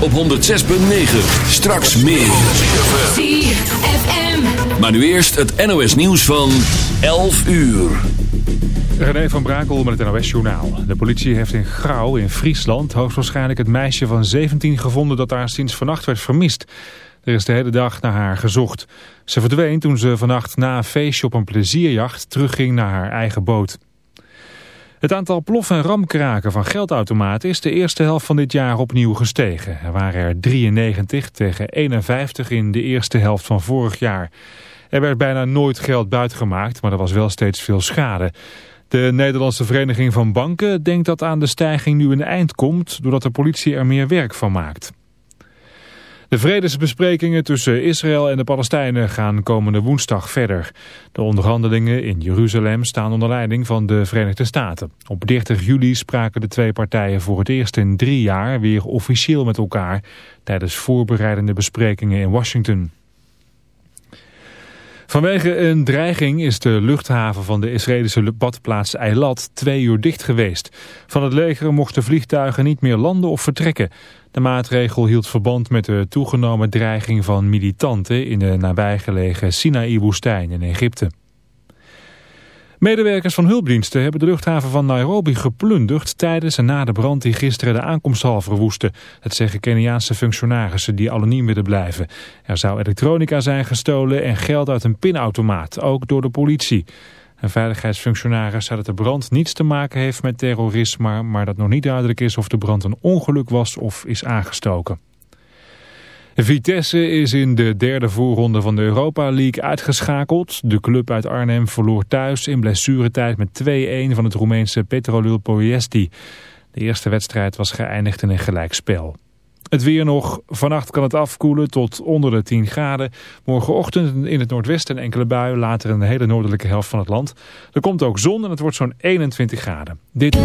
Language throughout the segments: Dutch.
op 106.9. Straks meer. Maar nu eerst het NOS nieuws van 11 uur. René van Brakel met het NOS-journaal. De politie heeft in Grauw in Friesland hoogstwaarschijnlijk het meisje van 17 gevonden dat daar sinds vannacht werd vermist. Er is de hele dag naar haar gezocht. Ze verdween toen ze vannacht na een feestje op een plezierjacht terugging naar haar eigen boot. Het aantal plof- en ramkraken van geldautomaten is de eerste helft van dit jaar opnieuw gestegen. Er waren er 93 tegen 51 in de eerste helft van vorig jaar. Er werd bijna nooit geld buitgemaakt, maar er was wel steeds veel schade. De Nederlandse Vereniging van Banken denkt dat aan de stijging nu een eind komt... doordat de politie er meer werk van maakt. De vredesbesprekingen tussen Israël en de Palestijnen gaan komende woensdag verder. De onderhandelingen in Jeruzalem staan onder leiding van de Verenigde Staten. Op 30 juli spraken de twee partijen voor het eerst in drie jaar weer officieel met elkaar... tijdens voorbereidende besprekingen in Washington. Vanwege een dreiging is de luchthaven van de Israëlische badplaats Eilat twee uur dicht geweest. Van het leger mochten vliegtuigen niet meer landen of vertrekken. De maatregel hield verband met de toegenomen dreiging van militanten in de nabijgelegen Sinaï-woestijn in Egypte. Medewerkers van hulpdiensten hebben de luchthaven van Nairobi geplunderd tijdens en na de brand die gisteren de aankomsthal verwoestte. Dat zeggen Keniaanse functionarissen die anoniem willen blijven. Er zou elektronica zijn gestolen en geld uit een pinautomaat, ook door de politie. Een veiligheidsfunctionaris zei dat de brand niets te maken heeft met terrorisme, maar dat nog niet duidelijk is of de brand een ongeluk was of is aangestoken. Vitesse is in de derde voorronde van de Europa League uitgeschakeld. De club uit Arnhem verloor thuis in blessuretijd met 2-1 van het Roemeense Petrolul Poiesti. De eerste wedstrijd was geëindigd in een gelijkspel. Het weer nog. Vannacht kan het afkoelen tot onder de 10 graden. Morgenochtend in het noordwesten enkele buien. Later in de hele noordelijke helft van het land. Er komt ook zon en het wordt zo'n 21 graden. Dit...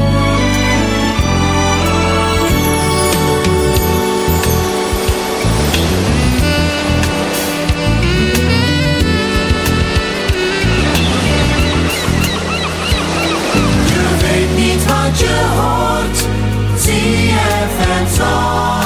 ZFM song.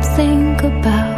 Think about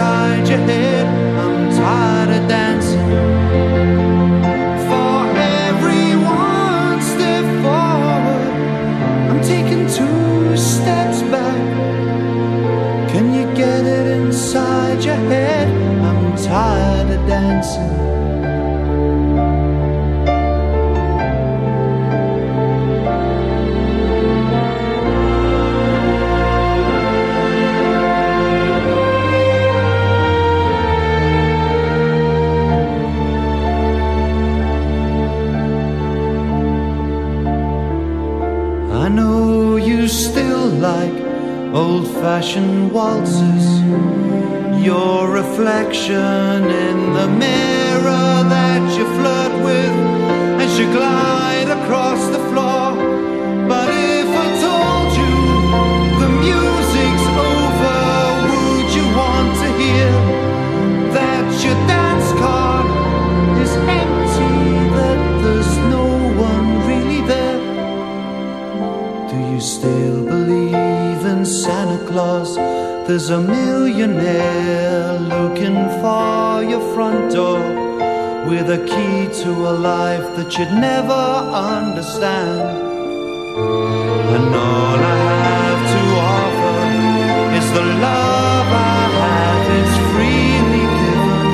inside your head. I'm tired. waltzes. Your reflection in the mirror that you flirt with. There's a millionaire looking for your front door with a key to a life that you'd never understand. And all I have to offer is the love I have is freely given.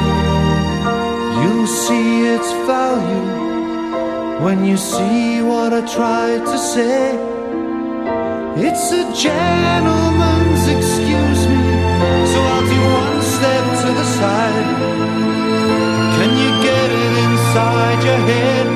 You'll see its value when you see what I tried to say. It's a gentleman. your head.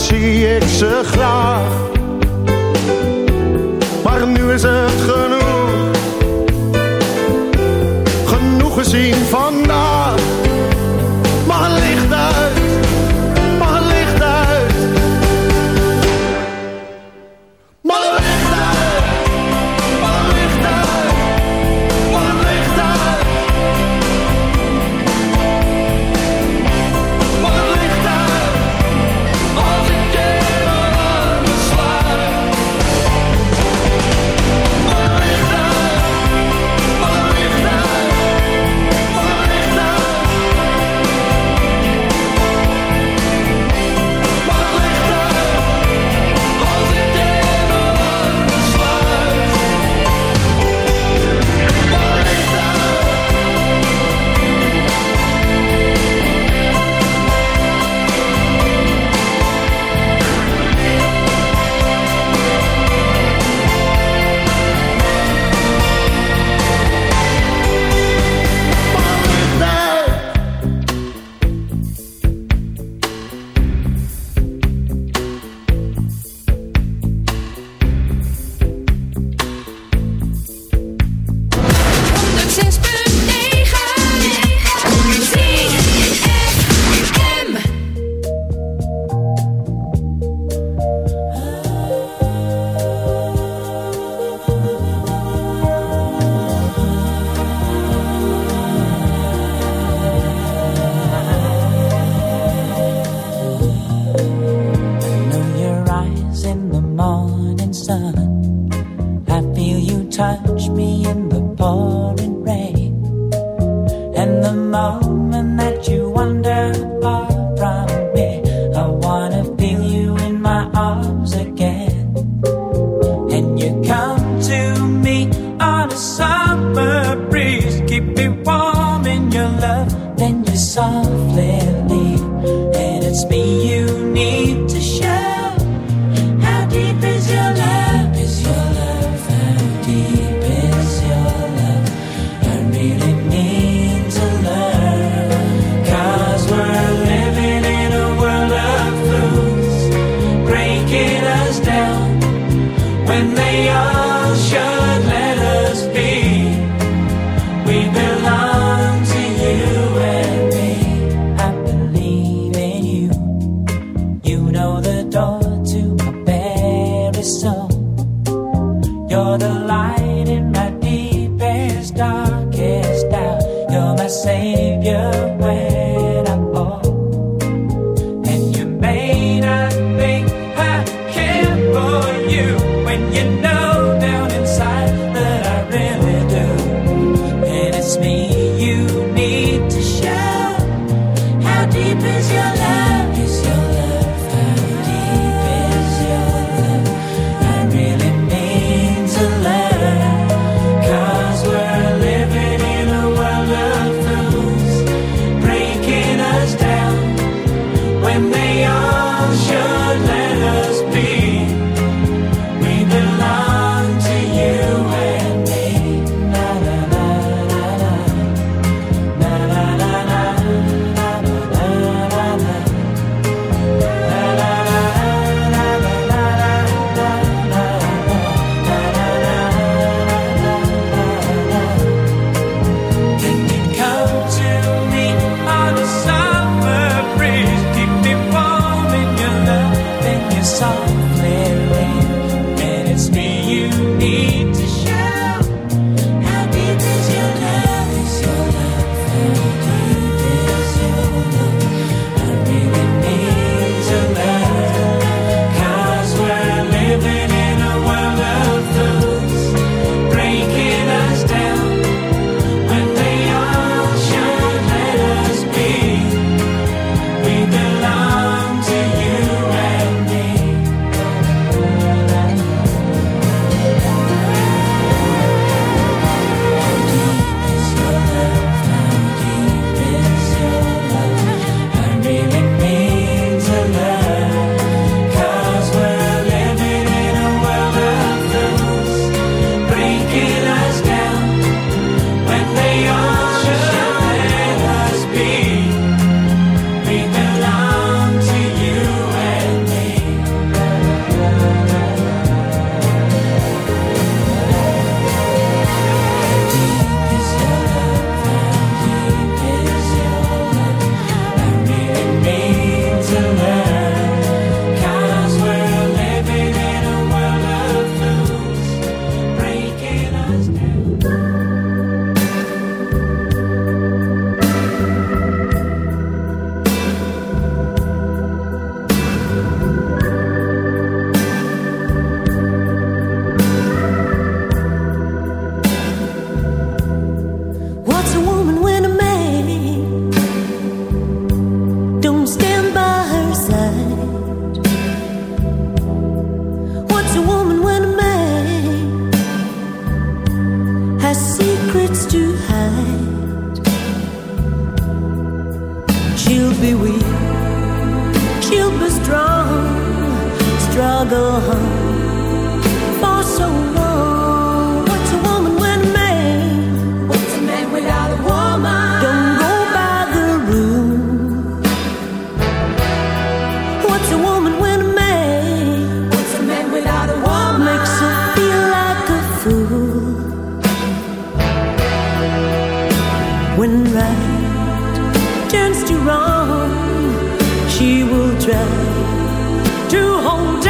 zie ik ze graag. when right turns to wrong, she will try to hold.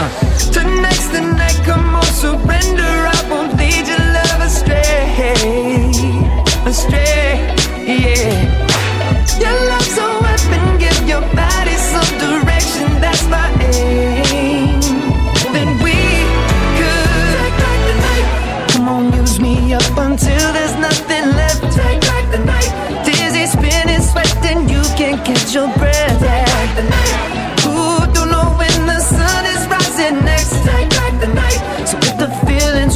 Uh. Tonight's the night, come on, surrender. I won't lead your love astray, astray, yeah. Your love's a weapon, give your body some direction. That's my aim. Then we could take back the night. Come on, use me up until there's nothing left. Take back the night. Dizzy, spinning, sweating, you can't catch your. breath.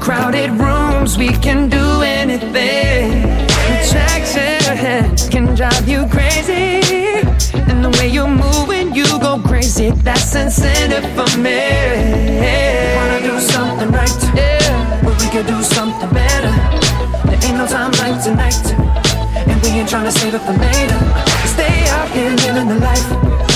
Crowded rooms, we can do anything. Checks ahead can drive you crazy. And the way you move when you go crazy, that's incentive for me. Wanna do something right? Yeah. But we could do something better. There ain't no time like tonight. And we ain't trying to save it for later. Stay out here living the life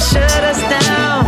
shut us down.